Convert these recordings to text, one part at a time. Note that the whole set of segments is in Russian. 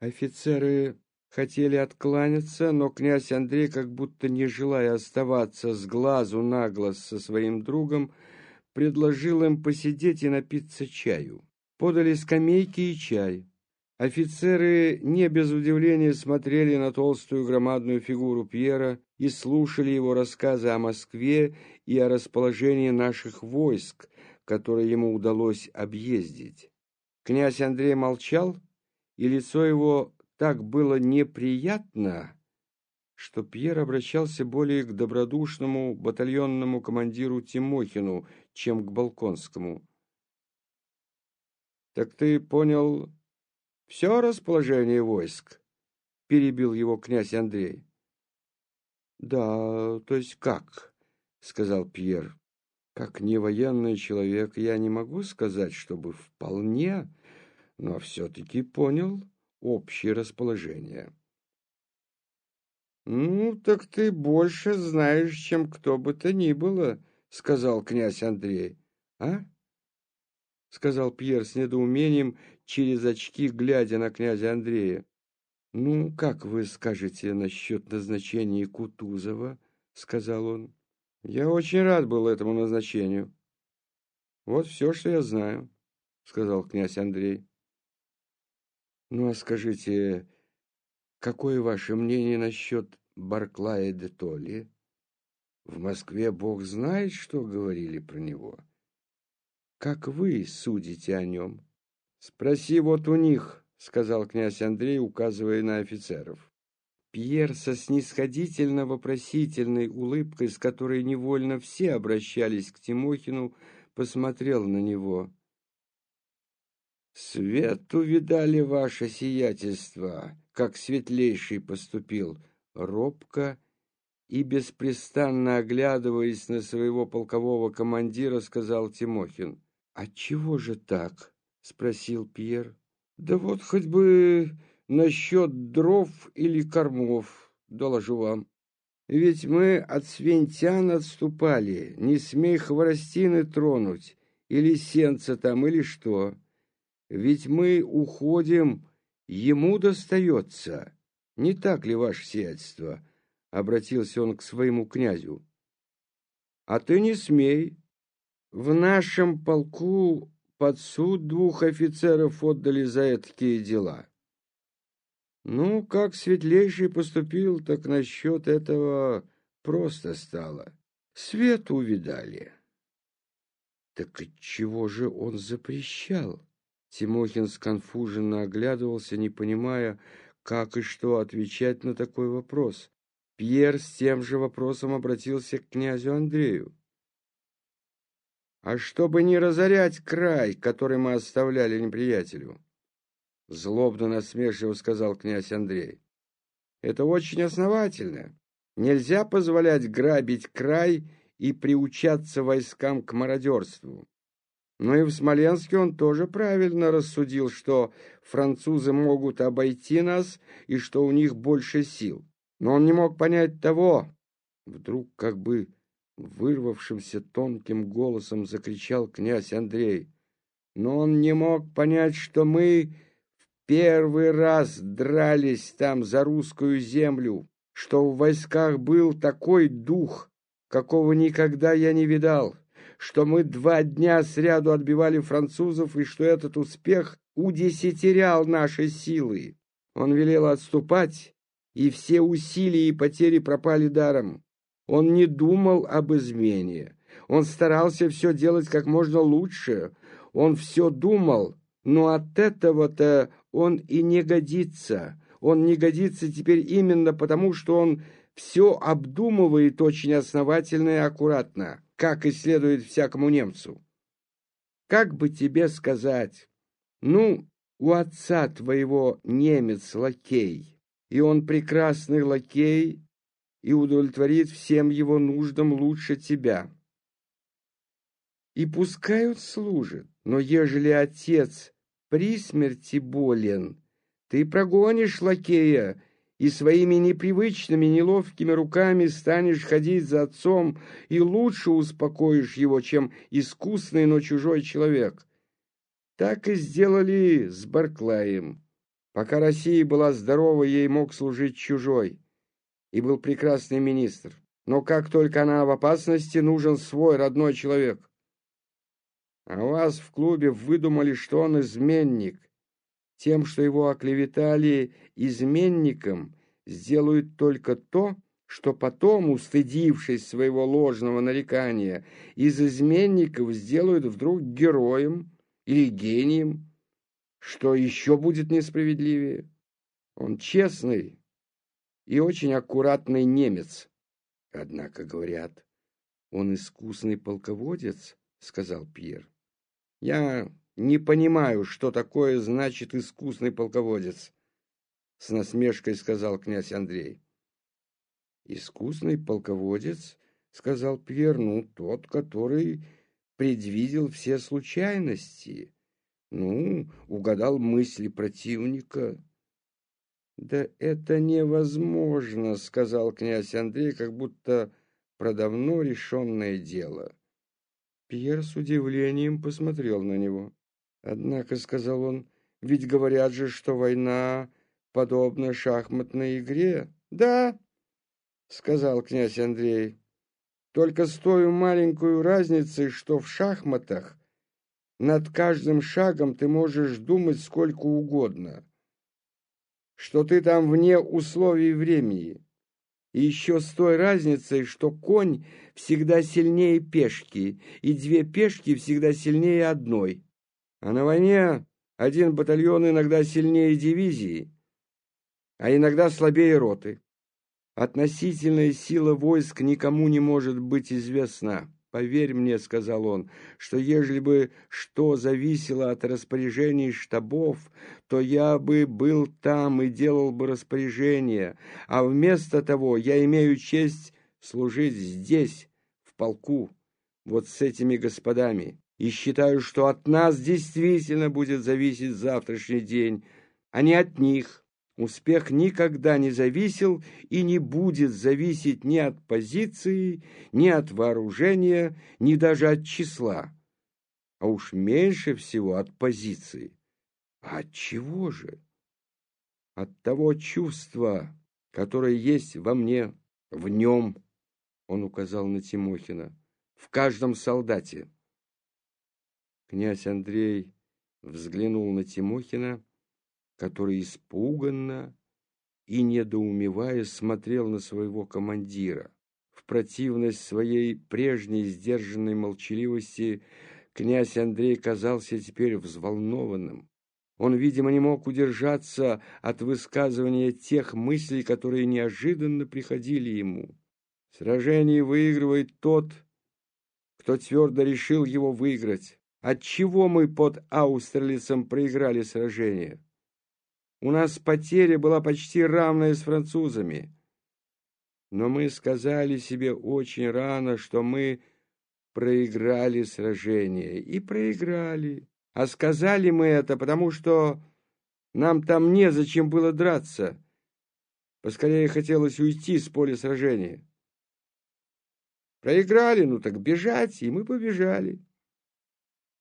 Офицеры хотели откланяться, но князь Андрей, как будто не желая оставаться с глазу на глаз со своим другом, предложил им посидеть и напиться чаю. Подали скамейки и чай. Офицеры не без удивления смотрели на толстую громадную фигуру Пьера и слушали его рассказы о Москве и о расположении наших войск, которые ему удалось объездить. Князь Андрей молчал, и лицо его так было неприятно, что Пьер обращался более к добродушному батальонному командиру Тимохину, чем к Балконскому. «Так ты понял все расположение войск?» — перебил его князь Андрей. «Да, то есть как?» — сказал Пьер. «Как не военный человек я не могу сказать, чтобы вполне, но все-таки понял общее расположение». «Ну, так ты больше знаешь, чем кто бы то ни было», — сказал князь Андрей. «А?» — сказал Пьер с недоумением, через очки, глядя на князя Андрея. «Ну, как вы скажете насчет назначения Кутузова?» — сказал он. «Я очень рад был этому назначению». «Вот все, что я знаю», — сказал князь Андрей. «Ну, а скажите, какое ваше мнение насчет Барклая де Толли? В Москве бог знает, что говорили про него. Как вы судите о нем?» «Спроси вот у них», — сказал князь Андрей, указывая на офицеров. Пьер со снисходительно-вопросительной улыбкой, с которой невольно все обращались к Тимохину, посмотрел на него. «Свет увидали ваше сиятельство, как светлейший поступил, робко и беспрестанно оглядываясь на своего полкового командира, сказал Тимохин. «Отчего же так?» спросил Пьер. Да вот хоть бы насчет дров или кормов, доложу вам. Ведь мы от свинтян отступали, не смей хворостины тронуть, или сенца там, или что. Ведь мы уходим, ему достается. Не так ли, ваше сиятельство? Обратился он к своему князю. А ты не смей. В нашем полку под суд двух офицеров отдали за такие дела. Ну, как светлейший поступил, так насчет этого просто стало. Свет увидали. Так чего же он запрещал? Тимохин сконфуженно оглядывался, не понимая, как и что отвечать на такой вопрос. Пьер с тем же вопросом обратился к князю Андрею а чтобы не разорять край, который мы оставляли неприятелю. Злобно насмешливо сказал князь Андрей. Это очень основательно. Нельзя позволять грабить край и приучаться войскам к мародерству. Но и в Смоленске он тоже правильно рассудил, что французы могут обойти нас и что у них больше сил. Но он не мог понять того, вдруг как бы Вырвавшимся тонким голосом закричал князь Андрей. Но он не мог понять, что мы в первый раз дрались там за русскую землю, что в войсках был такой дух, какого никогда я не видал, что мы два дня сряду отбивали французов и что этот успех удесятерял наши силы. Он велел отступать, и все усилия и потери пропали даром. Он не думал об измене. Он старался все делать как можно лучше. Он все думал, но от этого-то он и не годится. Он не годится теперь именно потому, что он все обдумывает очень основательно и аккуратно, как и следует всякому немцу. Как бы тебе сказать? Ну, у отца твоего немец лакей, и он прекрасный лакей, и удовлетворит всем его нуждам лучше тебя. И пускай он служит, но ежели отец при смерти болен, ты прогонишь лакея и своими непривычными, неловкими руками станешь ходить за отцом и лучше успокоишь его, чем искусный, но чужой человек. Так и сделали с Барклаем. Пока Россия была здорова, ей мог служить чужой, и был прекрасный министр. Но как только она в опасности, нужен свой родной человек. А вас в клубе выдумали, что он изменник. Тем, что его оклеветали изменником, сделают только то, что потом, устыдившись своего ложного нарекания, из изменников сделают вдруг героем или гением, что еще будет несправедливее. Он честный и очень аккуратный немец. Однако, говорят, он искусный полководец, сказал Пьер. Я не понимаю, что такое значит искусный полководец, с насмешкой сказал князь Андрей. Искусный полководец, сказал Пьер, ну, тот, который предвидел все случайности, ну, угадал мысли противника. Да это невозможно, сказал князь Андрей, как будто про давно решенное дело. Пьер с удивлением посмотрел на него. Однако, сказал он, ведь говорят же, что война подобна шахматной игре. Да, — сказал князь Андрей. «Только с той маленькой разницей, что в шахматах над каждым шагом ты можешь думать сколько угодно, что ты там вне условий времени. И еще с той разницей, что конь всегда сильнее пешки, и две пешки всегда сильнее одной. А на войне один батальон иногда сильнее дивизии, а иногда слабее роты. Относительная сила войск никому не может быть известна. «Поверь мне», — сказал он, — «что ежели бы что зависело от распоряжений штабов, то я бы был там и делал бы распоряжения, а вместо того я имею честь служить здесь, в полку, вот с этими господами, и считаю, что от нас действительно будет зависеть завтрашний день, а не от них». Успех никогда не зависел и не будет зависеть ни от позиции, ни от вооружения, ни даже от числа, а уж меньше всего от позиции. А от чего же? От того чувства, которое есть во мне, в нем, он указал на Тимохина, в каждом солдате. Князь Андрей взглянул на Тимохина который испуганно и недоумевая смотрел на своего командира. В противность своей прежней сдержанной молчаливости князь Андрей казался теперь взволнованным. Он, видимо, не мог удержаться от высказывания тех мыслей, которые неожиданно приходили ему. Сражение выигрывает тот, кто твердо решил его выиграть. Отчего мы под Аустерлицем проиграли сражение? У нас потеря была почти равная с французами. Но мы сказали себе очень рано, что мы проиграли сражение. И проиграли. А сказали мы это, потому что нам там незачем было драться. Поскорее хотелось уйти с поля сражения. Проиграли, ну так бежать, и мы побежали.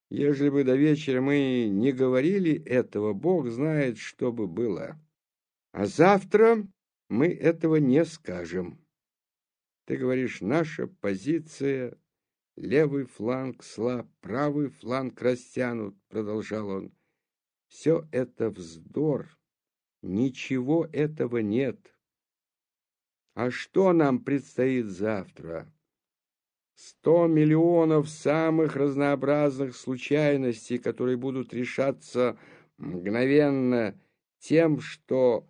Ежели бы до вечера мы не говорили этого, Бог знает, что бы было. А завтра мы этого не скажем. Ты говоришь, наша позиция, левый фланг слаб, правый фланг растянут, продолжал он. Все это вздор, ничего этого нет. А что нам предстоит завтра? Сто миллионов самых разнообразных случайностей, которые будут решаться мгновенно тем, что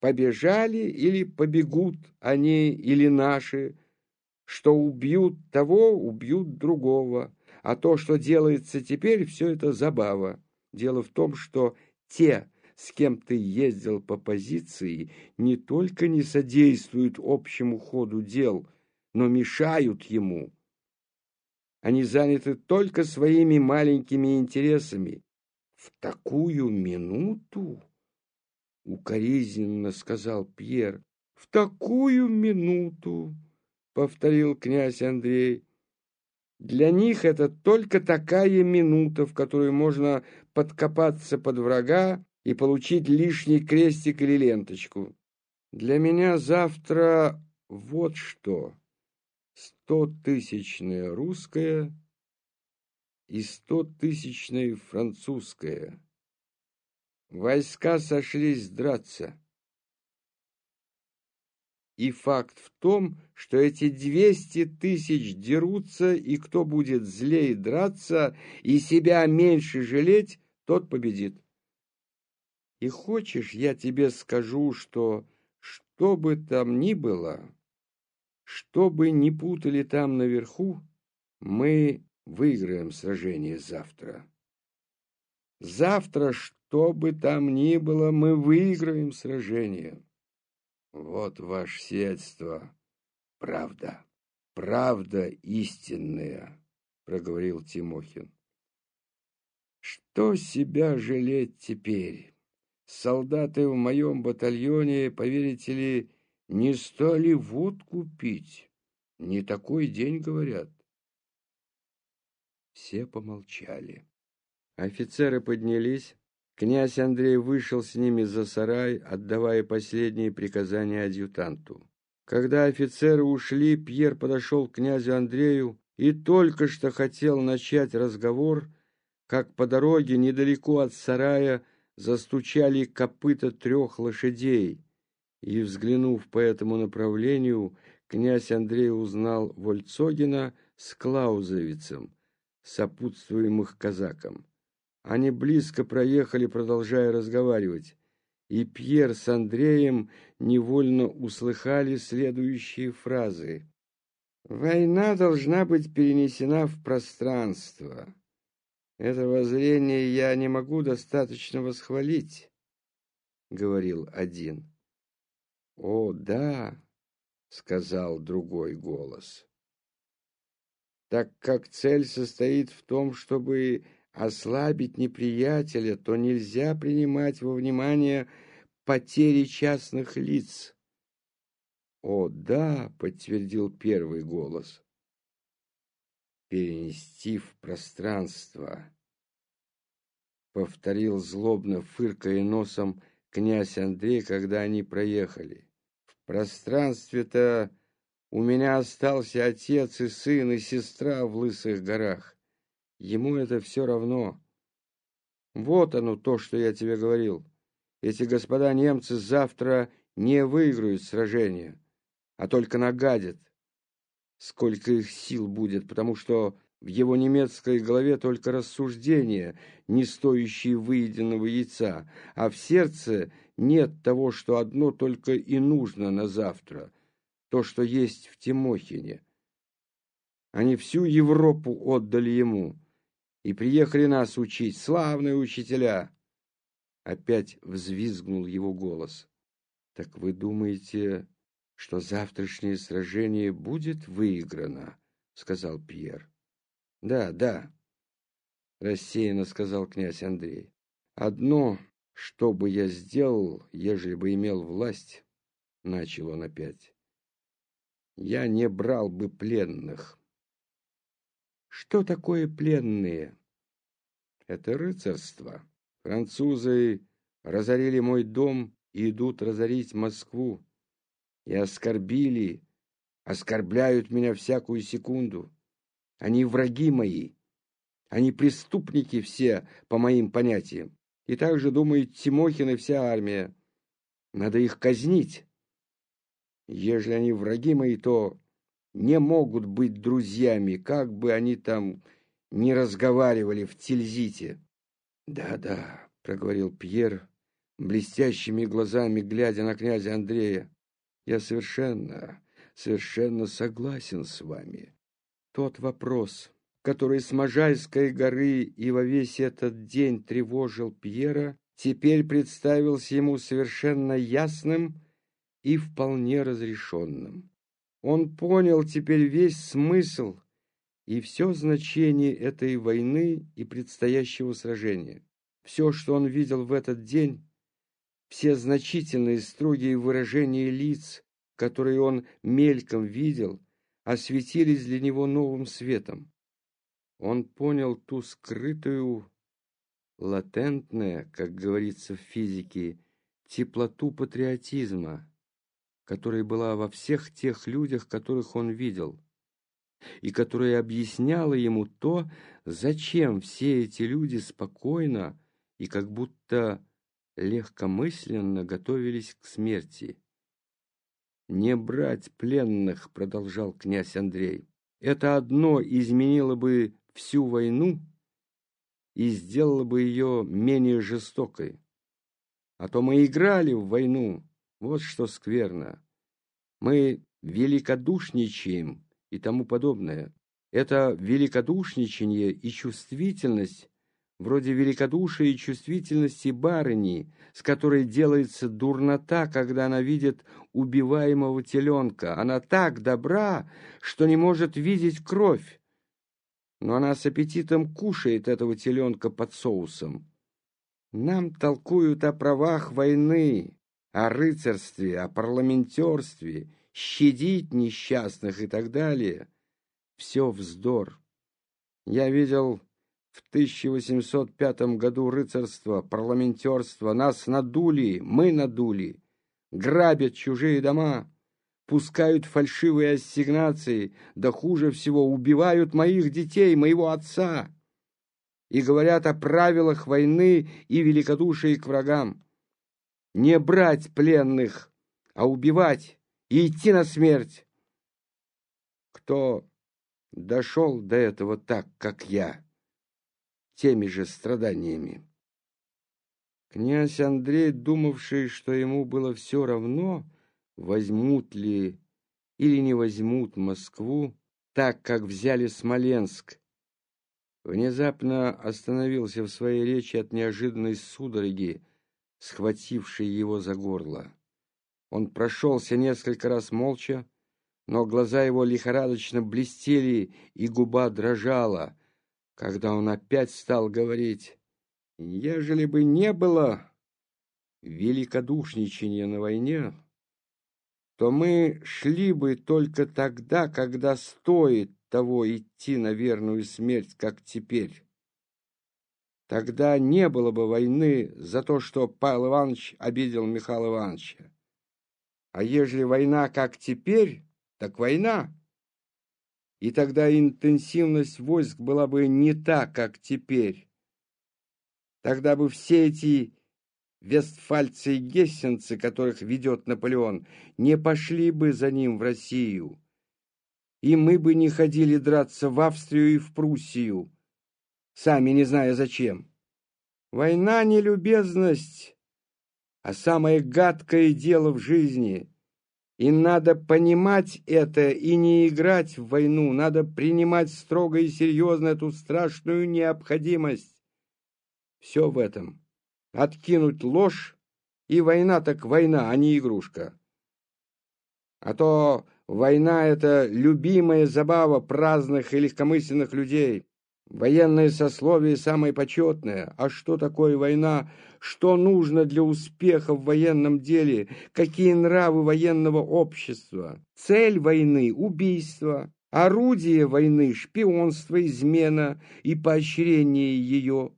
побежали или побегут они или наши, что убьют того, убьют другого. А то, что делается теперь, все это забава. Дело в том, что те, с кем ты ездил по позиции, не только не содействуют общему ходу дел, но мешают ему. Они заняты только своими маленькими интересами. В такую минуту, укоризненно сказал Пьер, в такую минуту, повторил князь Андрей. Для них это только такая минута, в которую можно подкопаться под врага и получить лишний крестик или ленточку. Для меня завтра вот что. Стотысячная русская и стотысячная французская. Войска сошлись драться. И факт в том, что эти двести тысяч дерутся, и кто будет злее драться и себя меньше жалеть, тот победит. И хочешь, я тебе скажу, что что бы там ни было, что бы ни путали там наверху, мы выиграем сражение завтра. Завтра, что бы там ни было, мы выиграем сражение. Вот ваше сиятельство, правда, правда истинная, проговорил Тимохин. Что себя жалеть теперь? Солдаты в моем батальоне, поверите ли, не стали водку пить. Не такой день, говорят. Все помолчали. Офицеры поднялись. Князь Андрей вышел с ними за сарай, отдавая последние приказания адъютанту. Когда офицеры ушли, Пьер подошел к князю Андрею и только что хотел начать разговор, как по дороге недалеко от сарая застучали копыта трех лошадей, и, взглянув по этому направлению, князь Андрей узнал Вольцогина с Клаузовицем, сопутствуемых казаком. Они близко проехали, продолжая разговаривать, и Пьер с Андреем невольно услыхали следующие фразы. «Война должна быть перенесена в пространство. Это воззрение я не могу достаточно восхвалить», — говорил один. «О, да», — сказал другой голос. «Так как цель состоит в том, чтобы ослабить неприятеля, то нельзя принимать во внимание потери частных лиц». «О, да», — подтвердил первый голос. «Перенести в пространство», — повторил злобно, фыркая носом, — князь Андрей, когда они проехали. В пространстве-то у меня остался отец и сын, и сестра в Лысых горах. Ему это все равно. Вот оно то, что я тебе говорил. Эти господа немцы завтра не выиграют сражение, а только нагадят. Сколько их сил будет, потому что в его немецкой голове только рассуждения, не стоящие выеденного яйца, а в сердце нет того, что одно только и нужно на завтра, то, что есть в Тимохине. Они всю Европу отдали ему и приехали нас учить, славные учителя. Опять взвизгнул его голос. Так вы думаете, что завтрашнее сражение будет выиграно? сказал Пьер. Да, да, рассеянно сказал князь Андрей. Одно, что бы я сделал, ежели бы имел власть, начал он опять. Я не брал бы пленных. Что такое пленные? Это рыцарство. Французы разорили мой дом и идут разорить Москву. И оскорбили, оскорбляют меня всякую секунду. Они враги мои. Они преступники все, по моим понятиям. И также думает Тимохин и вся армия. Надо их казнить. Если они враги мои, то не могут быть друзьями, как бы они там не разговаривали в Тильзите. «Да-да», — проговорил Пьер, блестящими глазами глядя на князя Андрея, «я совершенно, совершенно согласен с вами. Тот вопрос, который с Можайской горы и во весь этот день тревожил Пьера, теперь представился ему совершенно ясным и вполне разрешенным. Он понял теперь весь смысл и все значение этой войны и предстоящего сражения. Все, что он видел в этот день, все значительные строгие выражения лиц, которые он мельком видел, осветились для него новым светом. Он понял ту скрытую, латентное, как говорится в физике, теплоту патриотизма, которая была во всех тех людях, которых он видел, и которая объясняла ему то, зачем все эти люди спокойно и как будто легкомысленно готовились к смерти. «Не брать пленных», — продолжал князь Андрей. «Это одно изменило бы всю войну и сделало бы ее менее жестокой. А то мы играли в войну, вот что скверно. Мы великодушничаем и тому подобное. Это великодушничание и чувствительность вроде великодушия и чувствительности барыни, с которой делается дурнота, когда она видит убиваемого теленка. Она так добра, что не может видеть кровь. Но она с аппетитом кушает этого теленка под соусом. Нам толкуют о правах войны, о рыцарстве, о парламентерстве, щадить несчастных и так далее. Все вздор. Я видел в 1805 году рыцарство, парламентерство нас надули, мы надули, грабят чужие дома, пускают фальшивые ассигнации, да хуже всего убивают моих детей, моего отца, и говорят о правилах войны и великодушии к врагам. Не брать пленных, а убивать и идти на смерть. Кто дошел до этого так, как я? Теми же страданиями. Князь Андрей, думавший, что ему было все равно, возьмут ли или не возьмут Москву, так как взяли Смоленск, внезапно остановился в своей речи от неожиданной судороги, схватившей его за горло. Он прошелся несколько раз молча, но глаза его лихорадочно блестели, и губа дрожала, когда он опять стал говорить, «Ежели бы не было великодушничания на войне, то мы шли бы только тогда, когда стоит того идти на верную смерть, как теперь. Тогда не было бы войны за то, что Павел Иванович обидел Михаила Ивановича. А ежели война как теперь, так война и тогда интенсивность войск была бы не та, как теперь. Тогда бы все эти вестфальцы и гессенцы, которых ведет Наполеон, не пошли бы за ним в Россию. И мы бы не ходили драться в Австрию и в Пруссию, сами не зная зачем. Война не любезность, а самое гадкое дело в жизни — и надо понимать это и не играть в войну, надо принимать строго и серьезно эту страшную необходимость. Все в этом. Откинуть ложь, и война так война, а не игрушка. А то война — это любимая забава праздных и легкомысленных людей. Военное сословие самое почетное. А что такое война? Что нужно для успеха в военном деле? Какие нравы военного общества? Цель войны – убийство. Орудие войны – шпионство, измена и поощрение ее.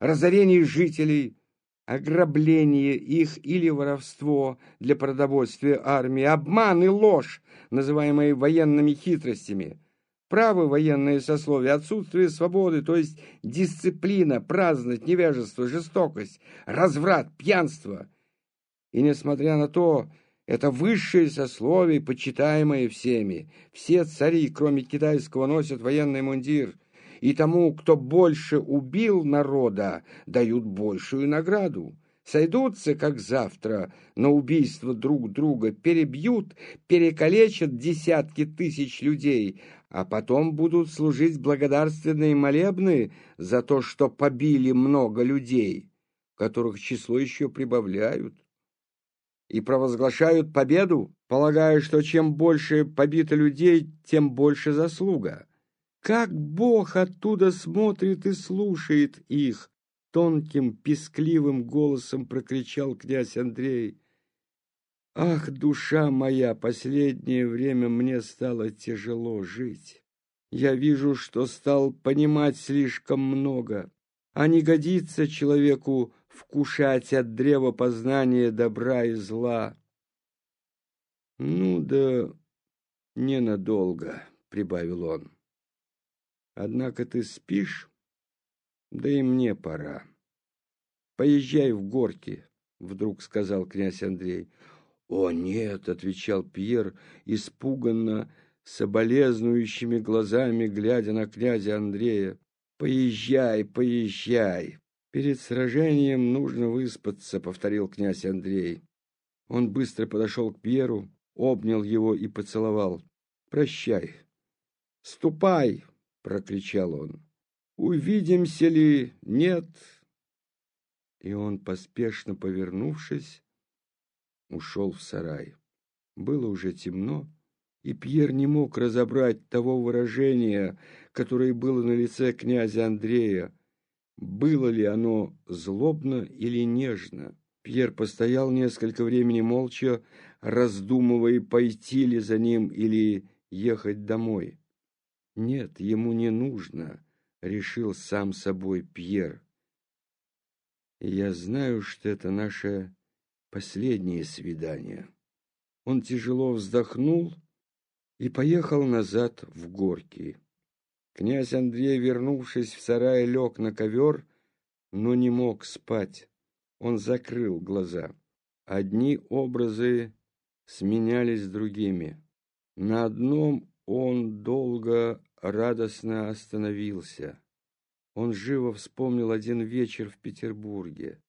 Разорение жителей, ограбление их или воровство для продовольствия армии, обман и ложь, называемые военными хитростями – Право военное сословие, отсутствие свободы, то есть дисциплина, праздность, невежество, жестокость, разврат, пьянство. И несмотря на то, это высшее сословие, почитаемое всеми. Все цари, кроме китайского, носят военный мундир. И тому, кто больше убил народа, дают большую награду. Сойдутся, как завтра, на убийство друг друга, перебьют, перекалечат десятки тысяч людей, а потом будут служить благодарственные молебны за то, что побили много людей, которых число еще прибавляют, и провозглашают победу, полагая, что чем больше побито людей, тем больше заслуга. Как Бог оттуда смотрит и слушает их, тонким, пескливым голосом прокричал князь Андрей. Ах, душа моя, последнее время мне стало тяжело жить. Я вижу, что стал понимать слишком много. а не годится человеку вкушать от древа познания добра и зла. Ну да ненадолго, прибавил он. Однако ты спишь, да и мне пора. Поезжай в горки, вдруг сказал князь Андрей. О нет, отвечал Пьер, испуганно, соболезнующими глазами, глядя на князя Андрея. Поезжай, поезжай. Перед сражением нужно выспаться, повторил князь Андрей. Он быстро подошел к Пьеру, обнял его и поцеловал. «Прощай!» «Ступай!» — прокричал он. «Увидимся ли? Нет!» И он, поспешно повернувшись, ушел в сарай. Было уже темно, и Пьер не мог разобрать того выражения, которое было на лице князя Андрея. Было ли оно злобно или нежно? Пьер постоял несколько времени молча, раздумывая, пойти ли за ним или ехать домой. Нет, ему не нужно, решил сам собой Пьер. Я знаю, что это наше последнее свидание. Он тяжело вздохнул и поехал назад в горки. Князь Андрей, вернувшись в сарай, лег на ковер, но не мог спать. Он закрыл глаза. Одни образы сменялись другими. На одном он долго радостно остановился. Он живо вспомнил один вечер в Петербурге.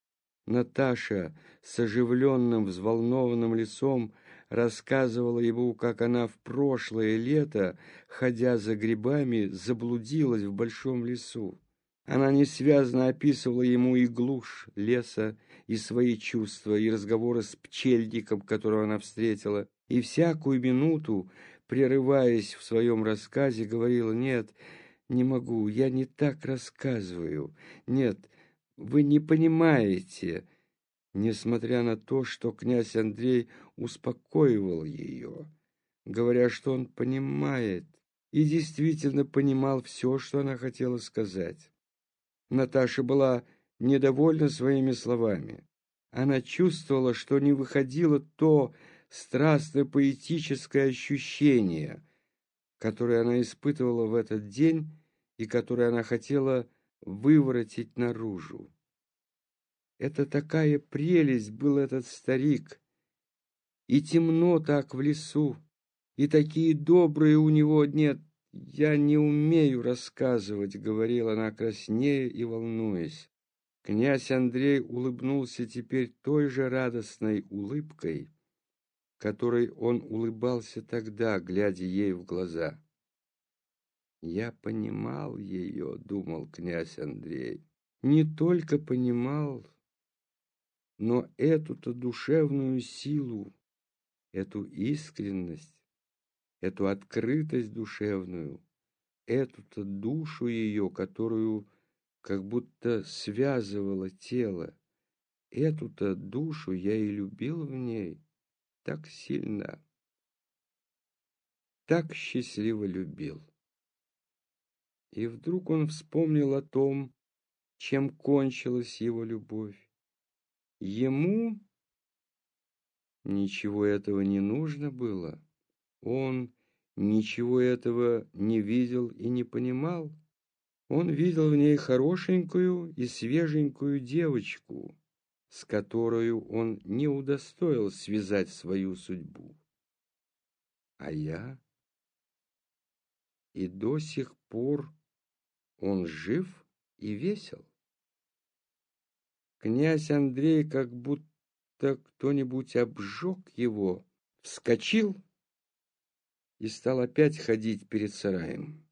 Наташа с оживленным, взволнованным лицом рассказывала ему, как она в прошлое лето, ходя за грибами, заблудилась в большом лесу. Она несвязно описывала ему и глушь леса, и свои чувства, и разговоры с пчельником, которого она встретила, и всякую минуту, прерываясь в своем рассказе, говорила «Нет, не могу, я не так рассказываю. Нет, вы не понимаете». Несмотря на то, что князь Андрей успокоивал ее, говоря, что он понимает, и действительно понимал все, что она хотела сказать. Наташа была недовольна своими словами. Она чувствовала, что не выходило то страстно-поэтическое ощущение, которое она испытывала в этот день и которое она хотела выворотить наружу. Это такая прелесть был этот старик, и темно так в лесу, и такие добрые у него нет «Я не умею рассказывать», — говорила она краснея и волнуясь. Князь Андрей улыбнулся теперь той же радостной улыбкой, которой он улыбался тогда, глядя ей в глаза. «Я понимал ее», — думал князь Андрей. «Не только понимал, но эту-то душевную силу, эту искренность, эту открытость душевную, эту-то душу ее, которую как будто связывало тело. Эту-то душу я и любил в ней так сильно, так счастливо любил. И вдруг он вспомнил о том, чем кончилась его любовь. Ему ничего этого не нужно было. Он ничего этого не видел и не понимал. Он видел в ней хорошенькую и свеженькую девочку, с которой он не удостоил связать свою судьбу. А я? И до сих пор он жив и весел. Князь Андрей, как будто кто-нибудь обжег его, вскочил и стал опять ходить перед сараем.